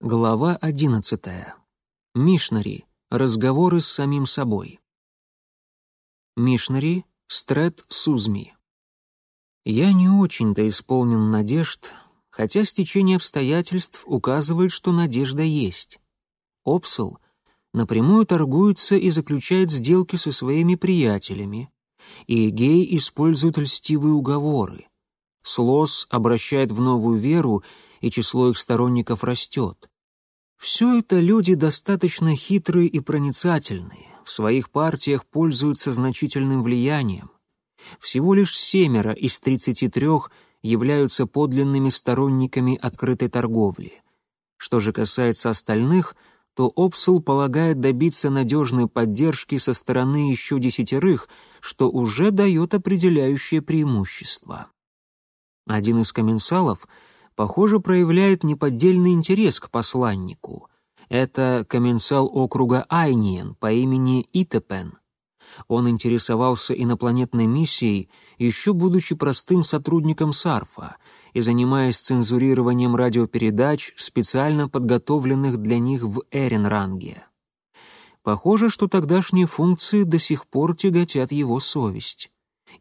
Глава одиннадцатая. Мишнари. Разговоры с самим собой. Мишнари. Стрет Сузми. Я не очень-то исполнен надежд, хотя стечение обстоятельств указывает, что надежда есть. Опсел напрямую торгуется и заключает сделки со своими приятелями, и Гей использует льстивые уговоры. Слос обращает в новую веру и число их сторонников растет. Все это люди достаточно хитрые и проницательные, в своих партиях пользуются значительным влиянием. Всего лишь семеро из 33 являются подлинными сторонниками открытой торговли. Что же касается остальных, то Опсул полагает добиться надежной поддержки со стороны еще десятерых, что уже дает определяющее преимущество. Один из комменсалов — похоже, проявляет неподдельный интерес к посланнику. Это комменсал округа Айниен по имени Итепен. Он интересовался инопланетной миссией, еще будучи простым сотрудником САРФа и занимаясь цензурированием радиопередач, специально подготовленных для них в Эренранге. Похоже, что тогдашние функции до сих пор тяготят его совесть.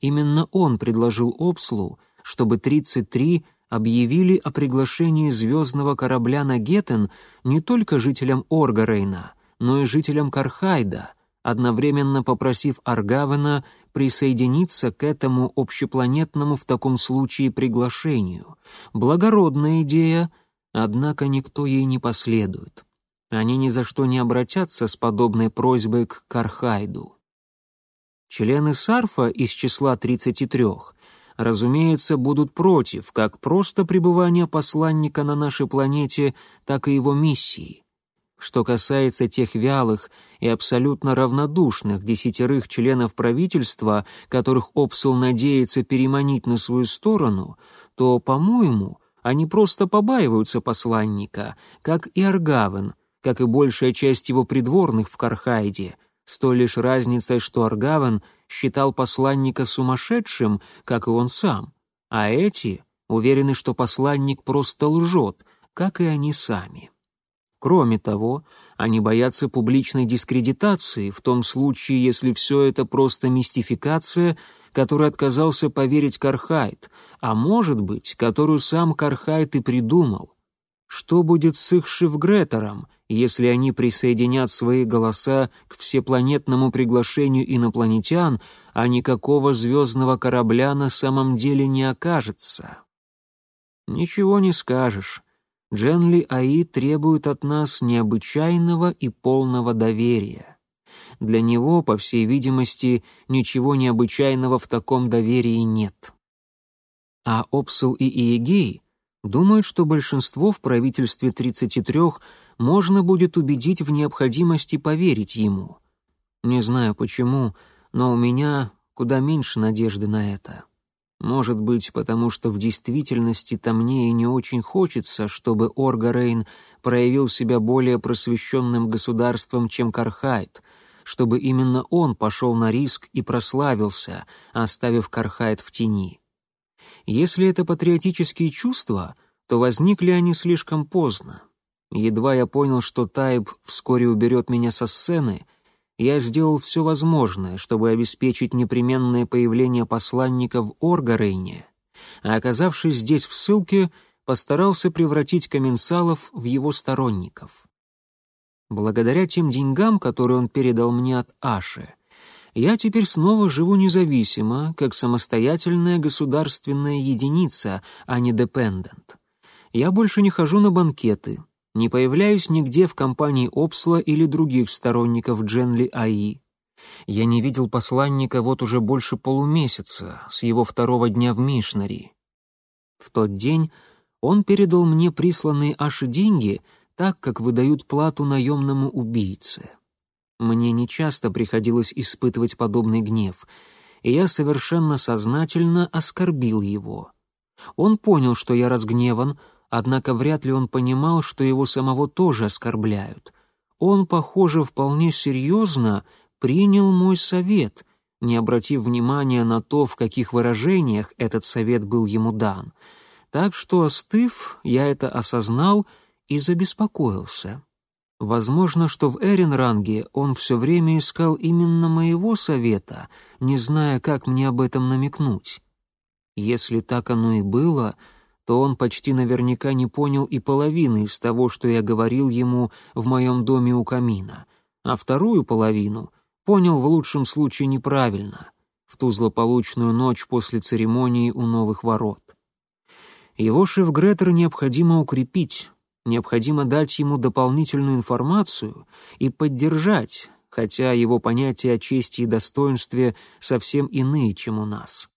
Именно он предложил Обслу, чтобы 33 объявили о приглашении звездного корабля на Геттен не только жителям Оргарейна, но и жителям Кархайда, одновременно попросив Аргавена присоединиться к этому общепланетному в таком случае приглашению. Благородная идея, однако никто ей не последует. Они ни за что не обратятся с подобной просьбой к Кархайду. Члены Сарфа из числа 33 разумеется, будут против как просто пребывания посланника на нашей планете, так и его миссии. Что касается тех вялых и абсолютно равнодушных десятерых членов правительства, которых Опсел надеется переманить на свою сторону, то, по-моему, они просто побаиваются посланника, как и Аргавен, как и большая часть его придворных в Кархайде — с той лишь разницей, что Аргавен считал посланника сумасшедшим, как и он сам, а эти уверены, что посланник просто лжет, как и они сами. Кроме того, они боятся публичной дискредитации в том случае, если все это просто мистификация, которой отказался поверить Кархайт, а может быть, которую сам Кархайт и придумал. Что будет с их Шифгретером, если они присоединят свои голоса к всепланетному приглашению инопланетян, а никакого звездного корабля на самом деле не окажется. Ничего не скажешь. Дженли Аи требует от нас необычайного и полного доверия. Для него, по всей видимости, ничего необычайного в таком доверии нет. А Опсел и Иегей думают, что большинство в правительстве 33 можно будет убедить в необходимости поверить ему. Не знаю почему, но у меня куда меньше надежды на это. Может быть, потому что в действительности-то мне и не очень хочется, чтобы Оргарейн проявил себя более просвещенным государством, чем Кархайт, чтобы именно он пошел на риск и прославился, оставив Кархайт в тени. Если это патриотические чувства, то возникли они слишком поздно. Едва я понял, что Тайб вскоре уберет меня со сцены, я сделал все возможное, чтобы обеспечить непременное появление посланника в Оргарейне, а оказавшись здесь в ссылке, постарался превратить комменсалов в его сторонников. Благодаря тем деньгам, которые он передал мне от Аши, я теперь снова живу независимо, как самостоятельная государственная единица, а не депендент. Я больше не хожу на банкеты, не появляюсь нигде в компании Опсла или других сторонников Дженли АИ. Я не видел посланника вот уже больше полумесяца, с его второго дня в Мишнари. В тот день он передал мне присланные Аши деньги так, как выдают плату наемному убийце. Мне нечасто приходилось испытывать подобный гнев, и я совершенно сознательно оскорбил его. Он понял, что я разгневан, однако вряд ли он понимал, что его самого тоже оскорбляют. Он, похоже, вполне серьезно принял мой совет, не обратив внимания на то, в каких выражениях этот совет был ему дан. Так что, остыв, я это осознал и забеспокоился. Возможно, что в Эренранге он все время искал именно моего совета, не зная, как мне об этом намекнуть. Если так оно и было, то он почти наверняка не понял и половины из того, что я говорил ему в моем доме у камина, а вторую половину понял в лучшем случае неправильно, в ту злополучную ночь после церемонии у новых ворот. Его шеф-гретер необходимо укрепить, необходимо дать ему дополнительную информацию и поддержать, хотя его понятия о чести и достоинстве совсем иные, чем у нас.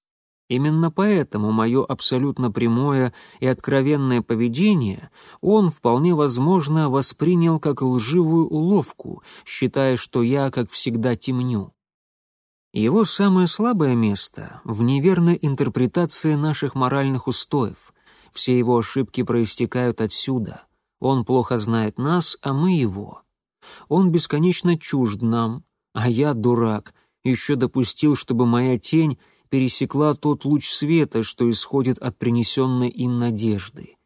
Именно поэтому мое абсолютно прямое и откровенное поведение он, вполне возможно, воспринял как лживую уловку, считая, что я, как всегда, темню. Его самое слабое место — в неверной интерпретации наших моральных устоев. Все его ошибки проистекают отсюда — он плохо знает нас, а мы его. Он бесконечно чужд нам, а я, дурак, еще допустил, чтобы моя тень пересекла тот луч света, что исходит от принесенной им надежды.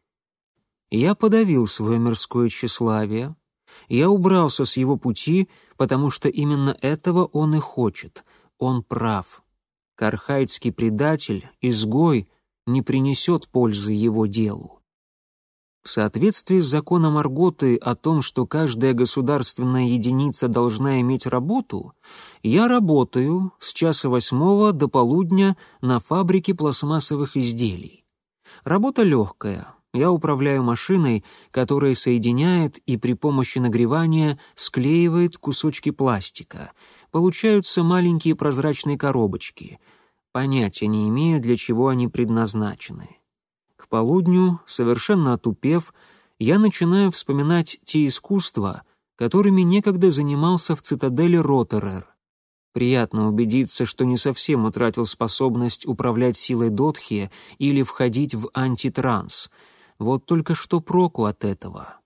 Я подавил свое мирское тщеславие, я убрался с его пути, потому что именно этого он и хочет, он прав. Кархайдский предатель, изгой, не принесет пользы его делу. В соответствии с законом Арготы о том, что каждая государственная единица должна иметь работу, я работаю с часа восьмого до полудня на фабрике пластмассовых изделий. Работа легкая. Я управляю машиной, которая соединяет и при помощи нагревания склеивает кусочки пластика. Получаются маленькие прозрачные коробочки. Понятия не имею, для чего они предназначены. Полудню, совершенно отупев, я начинаю вспоминать те искусства, которыми некогда занимался в цитадели Ротерер. Приятно убедиться, что не совсем утратил способность управлять силой Дотхи или входить в антитранс. Вот только что проку от этого.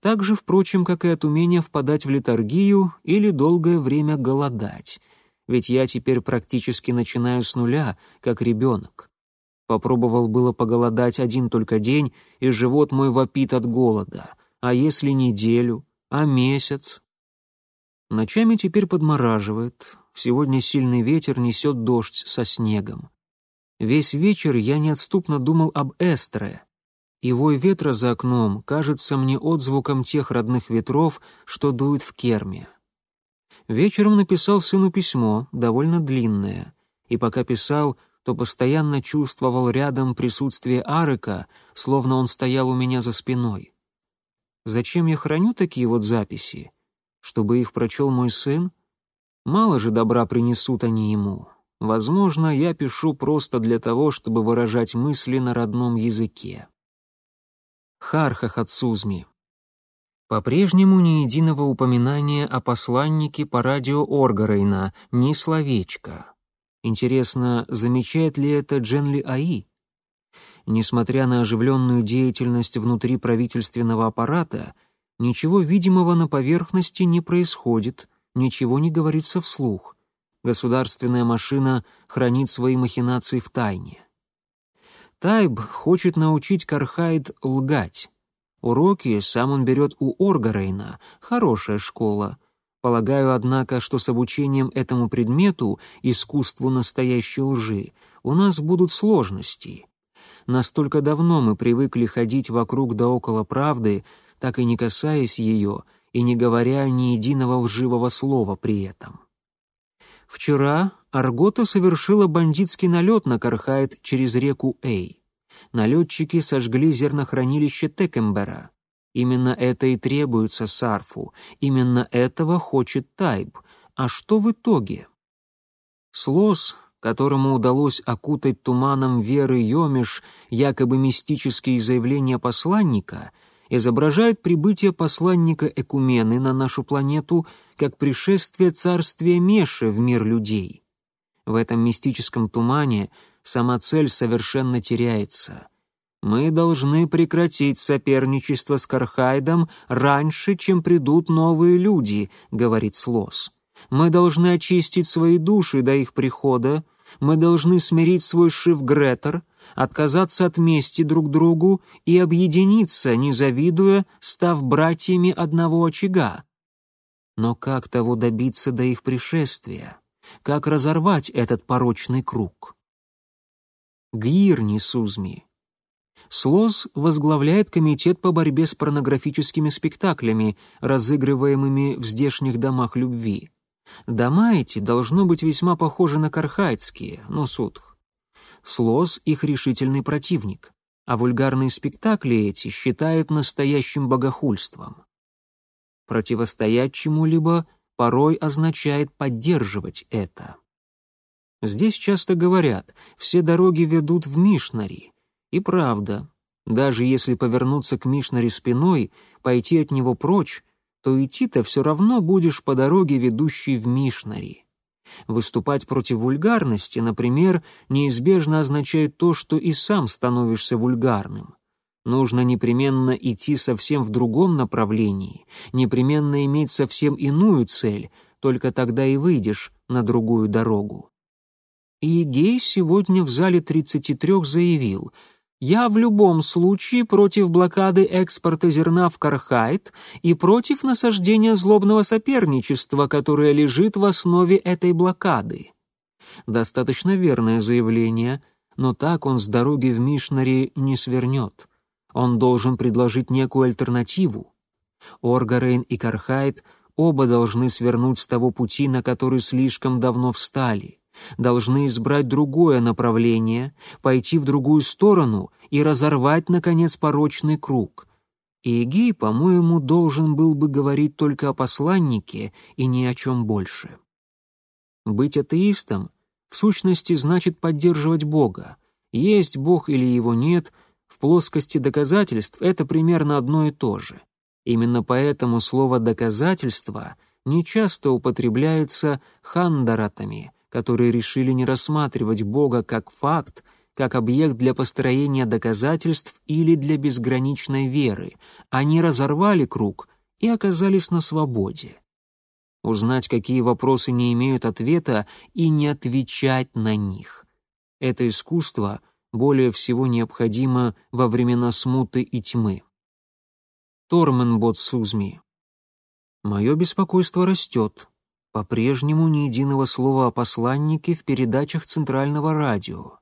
Так же, впрочем, как и от умения впадать в летаргию или долгое время голодать. Ведь я теперь практически начинаю с нуля, как ребенок. Попробовал было поголодать один только день, и живот мой вопит от голода. А если неделю? А месяц? Ночами теперь подмораживает. Сегодня сильный ветер несет дождь со снегом. Весь вечер я неотступно думал об Эстре. Вой ветра за окном кажется мне отзвуком тех родных ветров, что дуют в керме. Вечером написал сыну письмо, довольно длинное, и пока писал, то постоянно чувствовал рядом присутствие Арыка, словно он стоял у меня за спиной. Зачем я храню такие вот записи? Чтобы их прочел мой сын? Мало же добра принесут они ему. Возможно, я пишу просто для того, чтобы выражать мысли на родном языке. Хархах от Сузми. По-прежнему ни единого упоминания о посланнике по радио Оргарейна, ни словечка. Интересно, замечает ли это Дженли Аи? Несмотря на оживленную деятельность внутри правительственного аппарата, ничего видимого на поверхности не происходит, ничего не говорится вслух. Государственная машина хранит свои махинации в тайне. Тайб хочет научить Кархайд лгать. Уроки сам он берет у Оргарейна, хорошая школа — Полагаю, однако, что с обучением этому предмету, искусству настоящей лжи, у нас будут сложности. Настолько давно мы привыкли ходить вокруг да около правды, так и не касаясь ее и не говоря ни единого лживого слова при этом. Вчера Аргота совершила бандитский налет на Кархайт через реку Эй. Налетчики сожгли зернохранилище Текембера. Именно это и требуется Сарфу, именно этого хочет Тайб. А что в итоге? Слос, которому удалось окутать туманом веры Йомиш якобы мистические заявления посланника, изображает прибытие посланника Экумены на нашу планету как пришествие царствия Меши в мир людей. В этом мистическом тумане сама цель совершенно теряется — мы должны прекратить соперничество с Кархайдом раньше, чем придут новые люди, говорит Слос. Мы должны очистить свои души до их прихода, мы должны смирить свой шиф Гретер, отказаться от мести друг другу и объединиться, не завидуя, став братьями одного очага. Но как того добиться до их пришествия? Как разорвать этот порочный круг? Гирни Сузми. Слоз возглавляет комитет по борьбе с порнографическими спектаклями, разыгрываемыми в здешних домах любви. Дома эти должно быть весьма похожи на кархайдские, но сутх. Слоз — их решительный противник, а вульгарные спектакли эти считает настоящим богохульством. Противостоять чему-либо порой означает поддерживать это. Здесь часто говорят, все дороги ведут в Мишнари. И правда, даже если повернуться к Мишнари спиной, пойти от него прочь, то идти-то все равно будешь по дороге, ведущей в Мишнари. Выступать против вульгарности, например, неизбежно означает то, что и сам становишься вульгарным. Нужно непременно идти совсем в другом направлении, непременно иметь совсем иную цель, только тогда и выйдешь на другую дорогу. И Гей сегодня в зале 33 заявил — я в любом случае против блокады экспорта зерна в Кархайт и против насаждения злобного соперничества, которое лежит в основе этой блокады. Достаточно верное заявление, но так он с дороги в Мишнари не свернет. Он должен предложить некую альтернативу. Оргарейн и Кархайт оба должны свернуть с того пути, на который слишком давно встали должны избрать другое направление, пойти в другую сторону и разорвать, наконец, порочный круг. И Эгей, по-моему, должен был бы говорить только о посланнике и ни о чем больше. Быть атеистом в сущности значит поддерживать Бога. Есть Бог или его нет, в плоскости доказательств это примерно одно и то же. Именно поэтому слово «доказательство» нечасто употребляется хандаратами, которые решили не рассматривать Бога как факт, как объект для построения доказательств или для безграничной веры. Они разорвали круг и оказались на свободе. Узнать, какие вопросы не имеют ответа, и не отвечать на них. Это искусство более всего необходимо во времена смуты и тьмы. Торменбот Сузми. Мое беспокойство растет. По-прежнему ни единого слова о посланнике в передачах Центрального радио.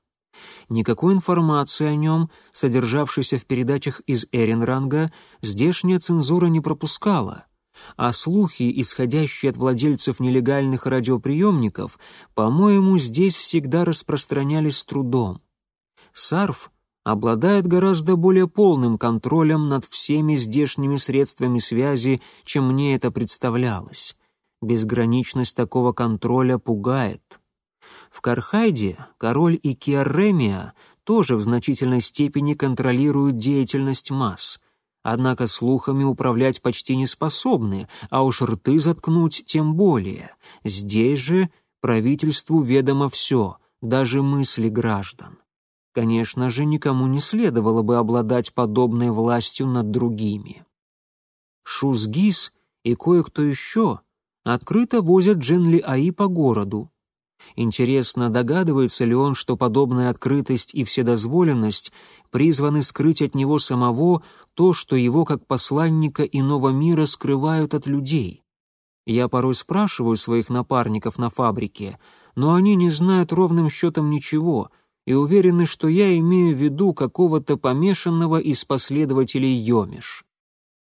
Никакой информации о нем, содержавшейся в передачах из Эренранга, здешняя цензура не пропускала, а слухи, исходящие от владельцев нелегальных радиоприемников, по-моему, здесь всегда распространялись с трудом. Сарф обладает гораздо более полным контролем над всеми здешними средствами связи, чем мне это представлялось. Безграничность такого контроля пугает. В Кархайде король и Киаремия тоже в значительной степени контролируют деятельность масс. Однако слухами управлять почти не способны, а уж рты заткнуть тем более. Здесь же правительству ведомо все, даже мысли граждан. Конечно же, никому не следовало бы обладать подобной властью над другими. Шузгис и кое-кто еще открыто возят Дженли Аи по городу. Интересно, догадывается ли он, что подобная открытость и вседозволенность призваны скрыть от него самого то, что его как посланника иного мира скрывают от людей? Я порой спрашиваю своих напарников на фабрике, но они не знают ровным счетом ничего и уверены, что я имею в виду какого-то помешанного из последователей Йомиш.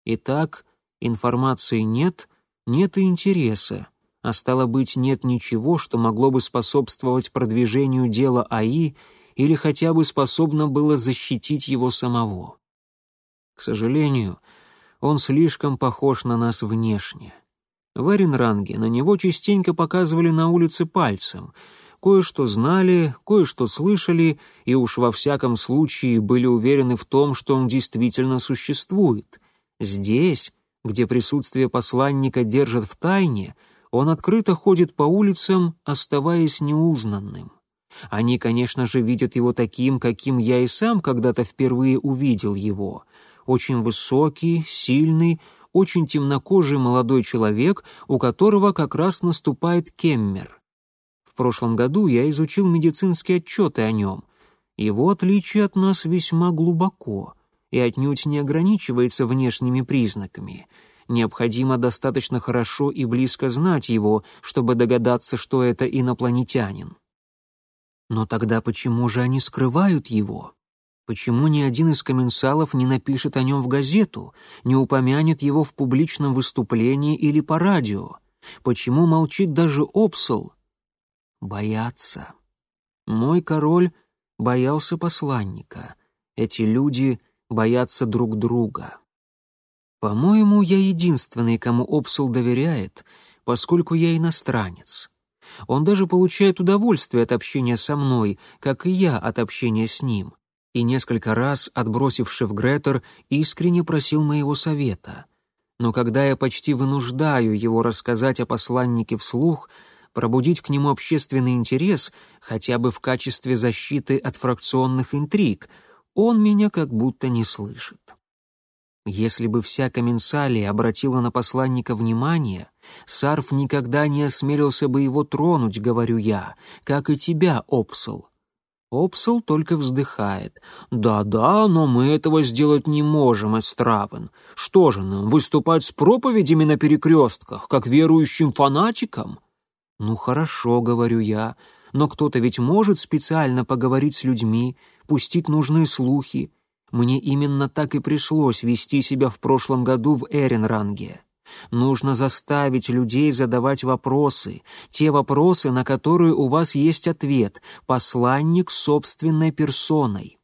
Итак, информации нет — нет и интереса, а стало быть, нет ничего, что могло бы способствовать продвижению дела АИ или хотя бы способно было защитить его самого. К сожалению, он слишком похож на нас внешне. В Эренранге на него частенько показывали на улице пальцем. Кое-что знали, кое-что слышали, и уж во всяком случае были уверены в том, что он действительно существует. Здесь где присутствие посланника держат в тайне, он открыто ходит по улицам, оставаясь неузнанным. Они, конечно же, видят его таким, каким я и сам когда-то впервые увидел его. Очень высокий, сильный, очень темнокожий молодой человек, у которого как раз наступает кеммер. В прошлом году я изучил медицинские отчеты о нем. Его отличие от нас весьма глубоко и отнюдь не ограничивается внешними признаками. Необходимо достаточно хорошо и близко знать его, чтобы догадаться, что это инопланетянин. Но тогда почему же они скрывают его? Почему ни один из комменсалов не напишет о нем в газету, не упомянет его в публичном выступлении или по радио? Почему молчит даже Опсел? Боятся. Мой король боялся посланника. Эти люди боятся друг друга. По-моему, я единственный, кому Опсел доверяет, поскольку я иностранец. Он даже получает удовольствие от общения со мной, как и я от общения с ним. И несколько раз, отбросивший в Гретер, искренне просил моего совета. Но когда я почти вынуждаю его рассказать о посланнике вслух, пробудить к нему общественный интерес хотя бы в качестве защиты от фракционных интриг, он меня как будто не слышит. Если бы вся Комменсалия обратила на посланника внимание, Сарф никогда не осмелился бы его тронуть, говорю я, как и тебя, Опсел. Опсел только вздыхает. «Да-да, но мы этого сделать не можем, Эстравен. Что же нам, выступать с проповедями на перекрестках, как верующим фанатикам?» «Ну хорошо», — говорю я, — «но кто-то ведь может специально поговорить с людьми, пустить нужные слухи. Мне именно так и пришлось вести себя в прошлом году в Эренранге. Нужно заставить людей задавать вопросы, те вопросы, на которые у вас есть ответ, посланник собственной персоной.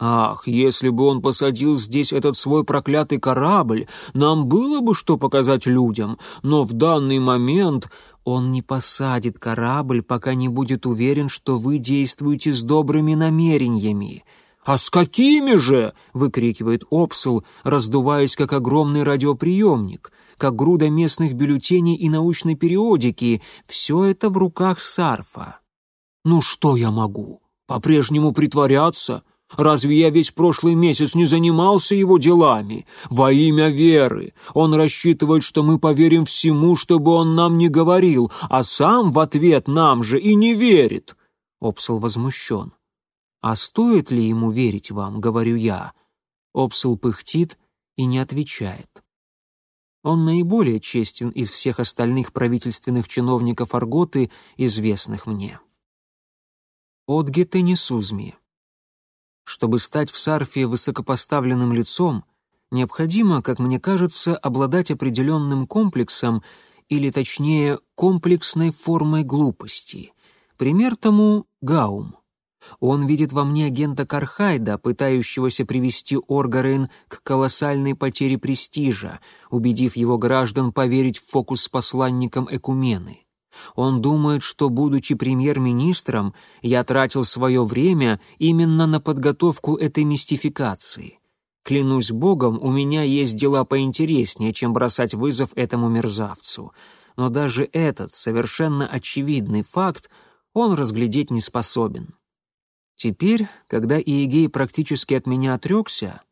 Ах, если бы он посадил здесь этот свой проклятый корабль, нам было бы что показать людям, но в данный момент он не посадит корабль, пока не будет уверен, что вы действуете с добрыми намерениями. «А с какими же?» — выкрикивает Опсел, раздуваясь как огромный радиоприемник, как груда местных бюллетеней и научной периодики. Все это в руках Сарфа. «Ну что я могу? По-прежнему притворяться? Разве я весь прошлый месяц не занимался его делами? Во имя веры. Он рассчитывает, что мы поверим всему, чтобы он нам не говорил, а сам в ответ нам же и не верит». Опсел возмущен. «А стоит ли ему верить вам?» — говорю я. Опсел пыхтит и не отвечает. Он наиболее честен из всех остальных правительственных чиновников Арготы, известных мне. Отгете Несузми. Чтобы стать в Сарфе высокопоставленным лицом, необходимо, как мне кажется, обладать определенным комплексом, или точнее, комплексной формой глупости. Пример тому — Гаум. Он видит во мне агента Кархайда, пытающегося привести Оргарен к колоссальной потере престижа, убедив его граждан поверить в фокус с посланником Экумены. Он думает, что, будучи премьер-министром, я тратил свое время именно на подготовку этой мистификации. Клянусь богом, у меня есть дела поинтереснее, чем бросать вызов этому мерзавцу. Но даже этот совершенно очевидный факт он разглядеть не способен. Теперь, когда Иегей практически от меня отрекся,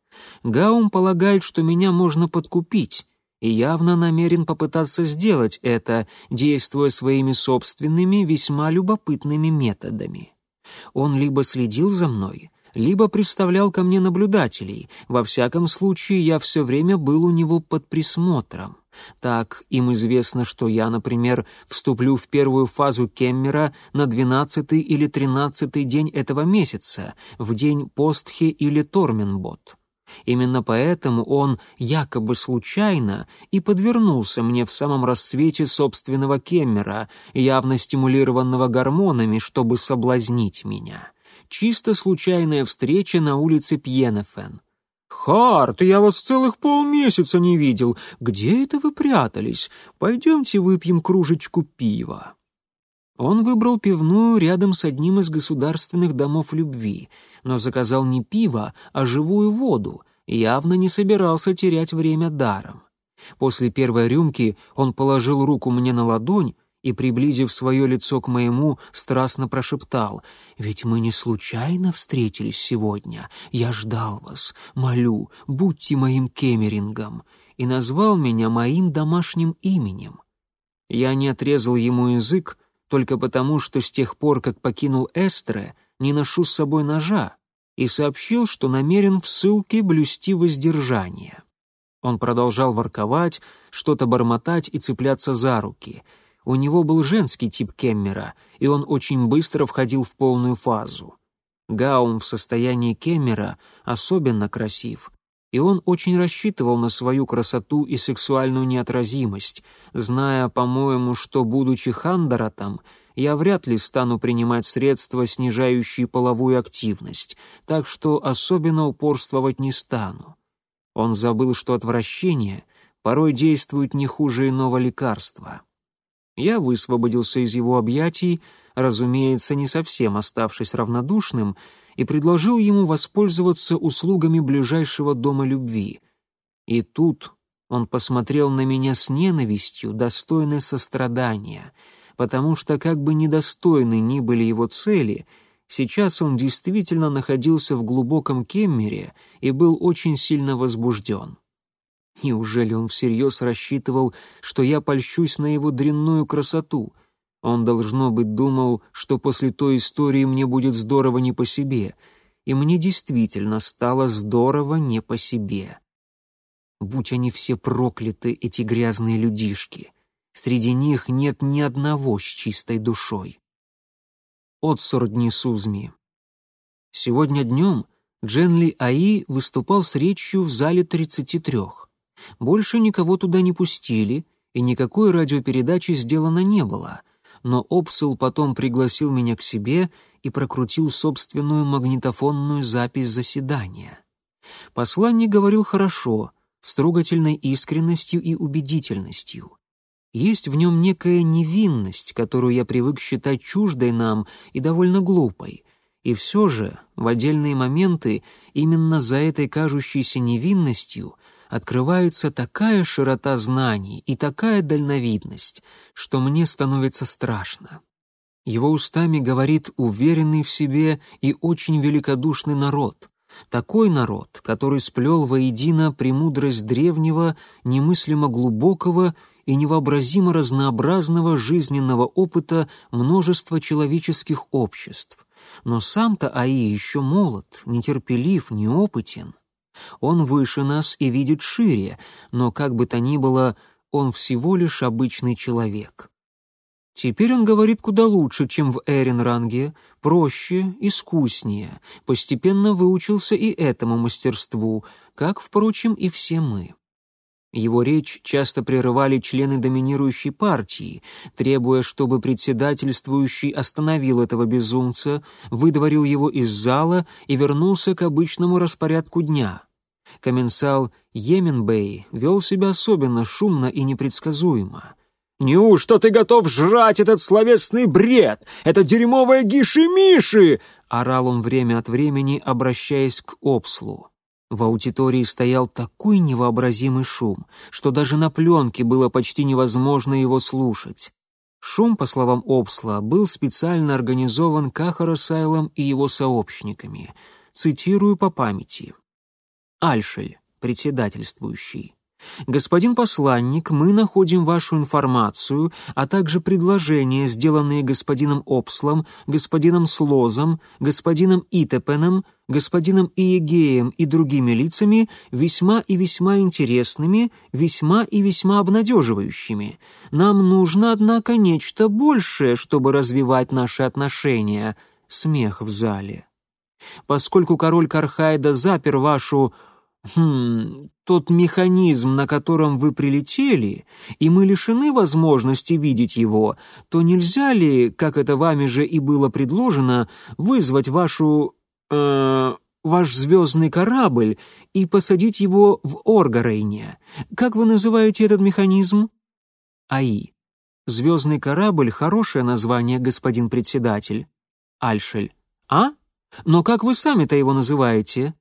Гаум полагает, что меня можно подкупить, и явно намерен попытаться сделать это, действуя своими собственными весьма любопытными методами. Он либо следил за мной, либо представлял ко мне наблюдателей, во всяком случае я все время был у него под присмотром. Так, им известно, что я, например, вступлю в первую фазу Кеммера на двенадцатый или тринадцатый день этого месяца, в день Постхи или Торменбот. Именно поэтому он якобы случайно и подвернулся мне в самом расцвете собственного Кеммера, явно стимулированного гормонами, чтобы соблазнить меня. Чисто случайная встреча на улице Пьенефен. «Харт, я вас целых полмесяца не видел. Где это вы прятались? Пойдемте выпьем кружечку пива». Он выбрал пивную рядом с одним из государственных домов любви, но заказал не пиво, а живую воду, явно не собирался терять время даром. После первой рюмки он положил руку мне на ладонь и, приблизив свое лицо к моему, страстно прошептал, «Ведь мы не случайно встретились сегодня. Я ждал вас. Молю, будьте моим кемерингом». И назвал меня моим домашним именем. Я не отрезал ему язык только потому, что с тех пор, как покинул Эстре, не ношу с собой ножа, и сообщил, что намерен в ссылке блюсти воздержание. Он продолжал ворковать, что-то бормотать и цепляться за руки. У него был женский тип Кеммера, и он очень быстро входил в полную фазу. Гаум в состоянии Кеммера особенно красив, и он очень рассчитывал на свою красоту и сексуальную неотразимость, зная, по-моему, что, будучи Хандаратом, я вряд ли стану принимать средства, снижающие половую активность, так что особенно упорствовать не стану. Он забыл, что отвращение порой действует не хуже иного лекарства. Я высвободился из его объятий, разумеется, не совсем оставшись равнодушным, и предложил ему воспользоваться услугами ближайшего дома любви. И тут он посмотрел на меня с ненавистью, достойной сострадания — потому что как бы недостойны ни были его цели, сейчас он действительно находился в глубоком кеммере и был очень сильно возбужден. Неужели он всерьез рассчитывал, что я польщусь на его дрянную красоту? Он, должно быть, думал, что после той истории мне будет здорово не по себе, и мне действительно стало здорово не по себе. Будь они все прокляты, эти грязные людишки. Среди них нет ни одного с чистой душой. Отсордни Сузми. Сегодня днем Дженли Аи выступал с речью в зале 33. Больше никого туда не пустили, и никакой радиопередачи сделано не было, но Опсел потом пригласил меня к себе и прокрутил собственную магнитофонную запись заседания. Посланник говорил хорошо, с трогательной искренностью и убедительностью. Есть в нем некая невинность, которую я привык считать чуждой нам и довольно глупой. И все же, в отдельные моменты, именно за этой кажущейся невинностью открывается такая широта знаний и такая дальновидность, что мне становится страшно. Его устами говорит уверенный в себе и очень великодушный народ, такой народ, который сплел воедино премудрость древнего, немыслимо глубокого и невообразимо разнообразного жизненного опыта множества человеческих обществ. Но сам-то Аи еще молод, нетерпелив, неопытен. Он выше нас и видит шире, но как бы то ни было, он всего лишь обычный человек. Теперь он говорит куда лучше, чем в Эренранге, проще, искуснее, постепенно выучился и этому мастерству, как, впрочем, и все мы. Его речь часто прерывали члены доминирующей партии, требуя, чтобы председательствующий остановил этого безумца, выдворил его из зала и вернулся к обычному распорядку дня. Коменсал Йеменбей вел себя особенно шумно и непредсказуемо. «Неужто ты готов жрать этот словесный бред? Это дерьмовое гиши-миши!» — орал он время от времени, обращаясь к Обслу. В аудитории стоял такой невообразимый шум, что даже на пленке было почти невозможно его слушать. Шум, по словам Обсла, был специально организован Кахарасайлом и его сообщниками. Цитирую по памяти. Альшель, председательствующий. «Господин посланник, мы находим вашу информацию, а также предложения, сделанные господином Опслом, господином Слозом, господином Итепеном, господином Иегеем и другими лицами весьма и весьма интересными, весьма и весьма обнадеживающими. Нам нужно, однако, нечто большее, чтобы развивать наши отношения». Смех в зале. Поскольку король Кархайда запер вашу Хм, тот механизм, на котором вы прилетели, и мы лишены возможности видеть его, то нельзя ли, как это вами же и было предложено, вызвать вашу... Э, ваш звездный корабль и посадить его в Оргарейне? Как вы называете этот механизм? АИ. Звездный корабль — хорошее название, господин председатель. Альшель. А? Но как вы сами-то его называете?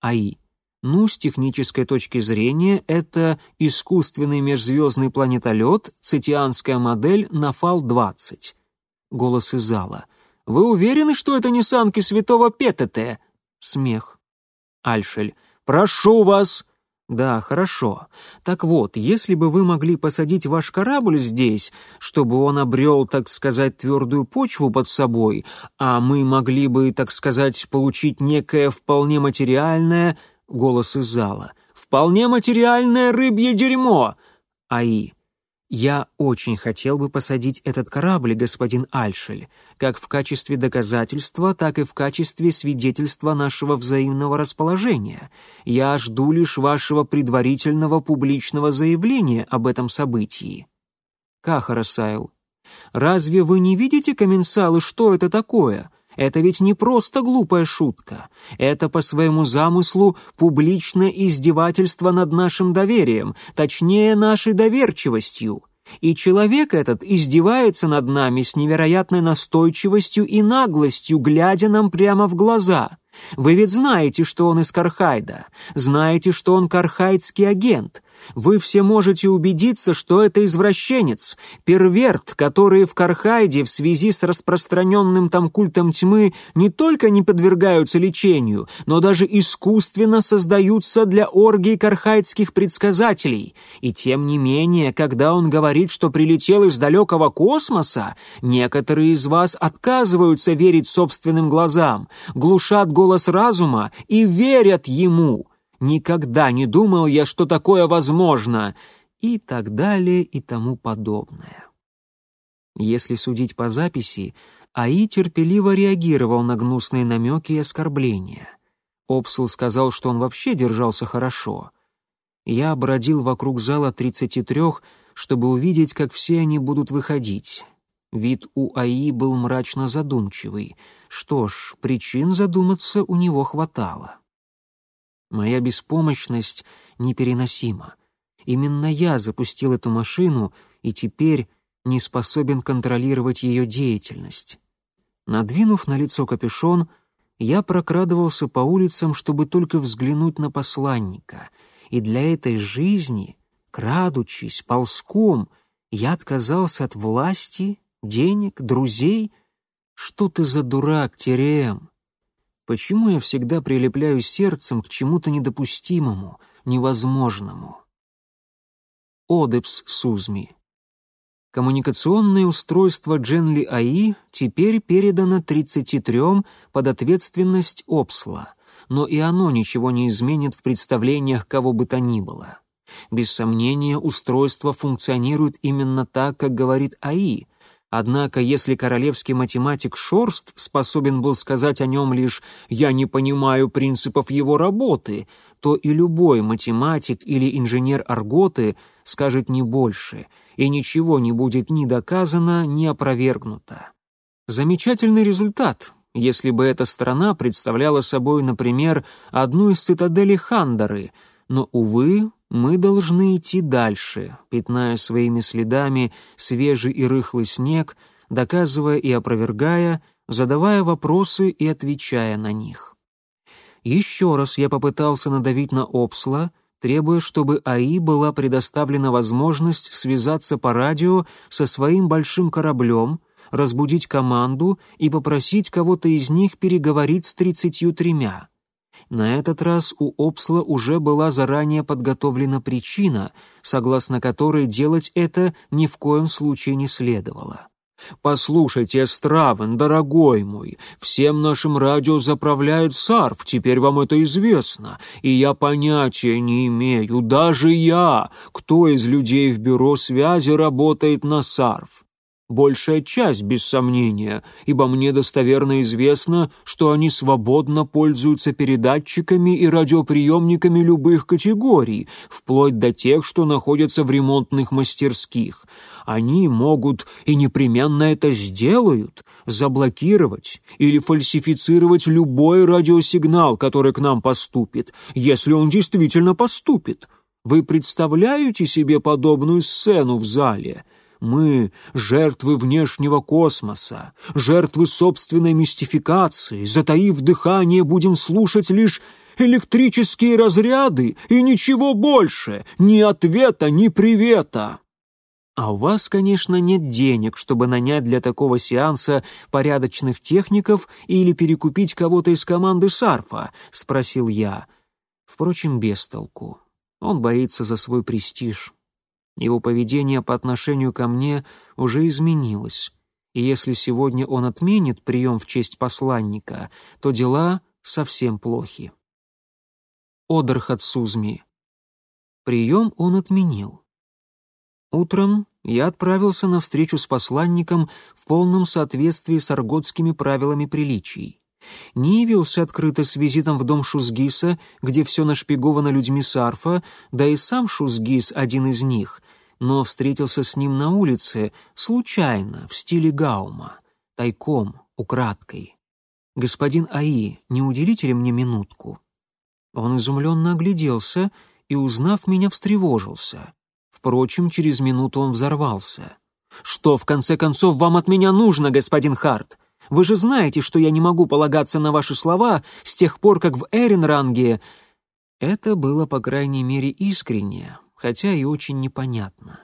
АИ. Ну, с технической точки зрения, это искусственный межзвездный планетолет, цитианская модель Нафал-20. Голос из зала. «Вы уверены, что это не санки святого Петете?» Смех. Альшель. «Прошу вас!» Да, хорошо. Так вот, если бы вы могли посадить ваш корабль здесь, чтобы он обрел, так сказать, твердую почву под собой, а мы могли бы, так сказать, получить некое вполне материальное... Голос из зала. «Вполне материальное рыбье дерьмо!» Аи. «Я очень хотел бы посадить этот корабль, господин Альшель, как в качестве доказательства, так и в качестве свидетельства нашего взаимного расположения. Я жду лишь вашего предварительного публичного заявления об этом событии». Каха Сайл. «Разве вы не видите, комменсалы, что это такое? Это ведь не просто глупая шутка. Это по своему замыслу публичное издевательство над нашим доверием, точнее, нашей доверчивостью. И человек этот издевается над нами с невероятной настойчивостью и наглостью, глядя нам прямо в глаза. Вы ведь знаете, что он из Кархайда, знаете, что он кархайдский агент, вы все можете убедиться, что это извращенец, перверт, которые в Кархайде в связи с распространенным там культом тьмы не только не подвергаются лечению, но даже искусственно создаются для оргий кархайдских предсказателей. И тем не менее, когда он говорит, что прилетел из далекого космоса, некоторые из вас отказываются верить собственным глазам, глушат голос разума и верят ему. Никогда не думал я, что такое возможно, и так далее и тому подобное. Если судить по записи, АИ терпеливо реагировал на гнусные намеки и оскорбления. Опсел сказал, что он вообще держался хорошо. Я бродил вокруг зала 33, чтобы увидеть, как все они будут выходить. Вид у АИ был мрачно задумчивый. Что ж, причин задуматься у него хватало. Моя беспомощность непереносима. Именно я запустил эту машину и теперь не способен контролировать ее деятельность. Надвинув на лицо капюшон, я прокрадывался по улицам, чтобы только взглянуть на посланника, и для этой жизни, крадучись, ползком, я отказался от власти, денег, друзей. Что ты за дурак, Терем? Почему я всегда прилепляю сердцем к чему-то недопустимому, невозможному? Одепс Сузми. Коммуникационное устройство Дженли АИ теперь передано 33 под ответственность Опсла, но и оно ничего не изменит в представлениях кого бы то ни было. Без сомнения, устройство функционирует именно так, как говорит АИ — Однако, если королевский математик Шорст способен был сказать о нем лишь «я не понимаю принципов его работы», то и любой математик или инженер Арготы скажет не больше, и ничего не будет ни доказано, ни опровергнуто. Замечательный результат, если бы эта страна представляла собой, например, одну из цитаделей Хандары, но, увы, мы должны идти дальше, пятная своими следами свежий и рыхлый снег, доказывая и опровергая, задавая вопросы и отвечая на них. Еще раз я попытался надавить на Опсла, требуя, чтобы АИ была предоставлена возможность связаться по радио со своим большим кораблем, разбудить команду и попросить кого-то из них переговорить с тридцатью тремя. На этот раз у Опсла уже была заранее подготовлена причина, согласно которой делать это ни в коем случае не следовало. «Послушайте, Стравен, дорогой мой, всем нашим радио заправляет Сарф, теперь вам это известно, и я понятия не имею, даже я, кто из людей в бюро связи работает на Сарф. Большая часть, без сомнения, ибо мне достоверно известно, что они свободно пользуются передатчиками и радиоприемниками любых категорий, вплоть до тех, что находятся в ремонтных мастерских. Они могут и непременно это сделают, заблокировать или фальсифицировать любой радиосигнал, который к нам поступит, если он действительно поступит. Вы представляете себе подобную сцену в зале?» Мы — жертвы внешнего космоса, жертвы собственной мистификации, затаив дыхание, будем слушать лишь электрические разряды и ничего больше, ни ответа, ни привета. А у вас, конечно, нет денег, чтобы нанять для такого сеанса порядочных техников или перекупить кого-то из команды Сарфа, спросил я. Впрочем, без толку. Он боится за свой престиж. Его поведение по отношению ко мне уже изменилось, и если сегодня он отменит прием в честь посланника, то дела совсем плохи. Одерхат Сузми. Прием он отменил. Утром я отправился на встречу с посланником в полном соответствии с арготскими правилами приличий. Не явился открыто с визитом в дом Шузгиса, где все нашпиговано людьми Сарфа, да и сам Шузгис один из них, но встретился с ним на улице, случайно, в стиле Гаума, тайком, украдкой. «Господин Аи, не уделите ли мне минутку?» Он изумленно огляделся и, узнав меня, встревожился. Впрочем, через минуту он взорвался. «Что, в конце концов, вам от меня нужно, господин Харт? Вы же знаете, что я не могу полагаться на ваши слова с тех пор, как в Эренранге...» Это было, по крайней мере, искренне, хотя и очень непонятно.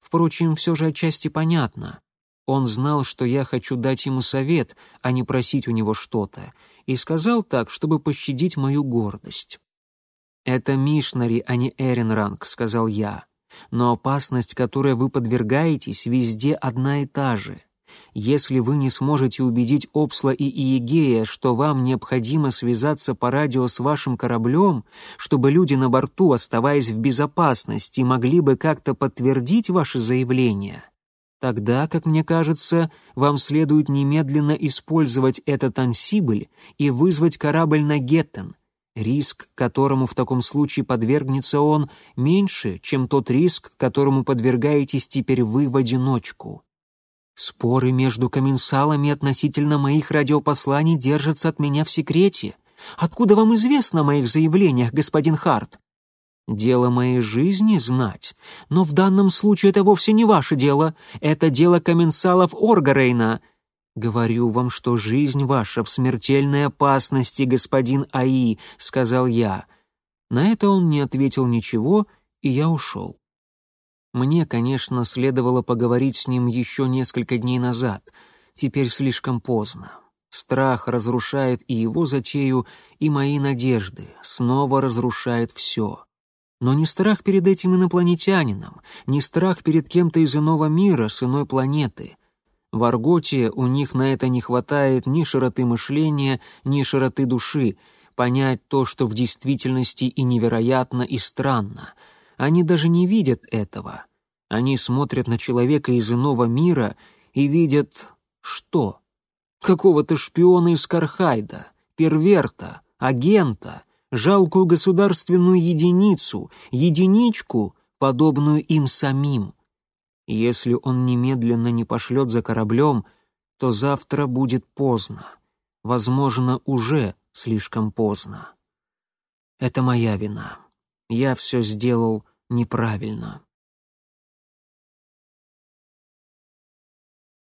Впрочем, все же отчасти понятно. Он знал, что я хочу дать ему совет, а не просить у него что-то, и сказал так, чтобы пощадить мою гордость. «Это Мишнари, а не Эренранг», — сказал я. «Но опасность, которой вы подвергаетесь, везде одна и та же. Если вы не сможете убедить Опсла и Иегея, что вам необходимо связаться по радио с вашим кораблем, чтобы люди на борту, оставаясь в безопасности, могли бы как-то подтвердить ваше заявление, тогда, как мне кажется, вам следует немедленно использовать этот ансибль и вызвать корабль на Геттен. Риск, которому в таком случае подвергнется он, меньше, чем тот риск, которому подвергаетесь теперь вы в одиночку. Споры между комменсалами относительно моих радиопосланий держатся от меня в секрете. Откуда вам известно о моих заявлениях, господин Харт? Дело моей жизни знать, но в данном случае это вовсе не ваше дело, это дело комменсалов Оргарейна. Говорю вам, что жизнь ваша в смертельной опасности, господин Аи, сказал я. На это он не ответил ничего, и я ушел. Мне, конечно, следовало поговорить с ним еще несколько дней назад. Теперь слишком поздно. Страх разрушает и его затею, и мои надежды, снова разрушает все. Но не страх перед этим инопланетянином, не страх перед кем-то из иного мира, с иной планеты. В Арготе у них на это не хватает ни широты мышления, ни широты души, понять то, что в действительности и невероятно, и странно — они даже не видят этого. Они смотрят на человека из иного мира и видят... что? Какого-то шпиона из Кархайда, перверта, агента, жалкую государственную единицу, единичку, подобную им самим. Если он немедленно не пошлет за кораблем, то завтра будет поздно. Возможно, уже слишком поздно. Это моя вина. Я все сделал неправильно.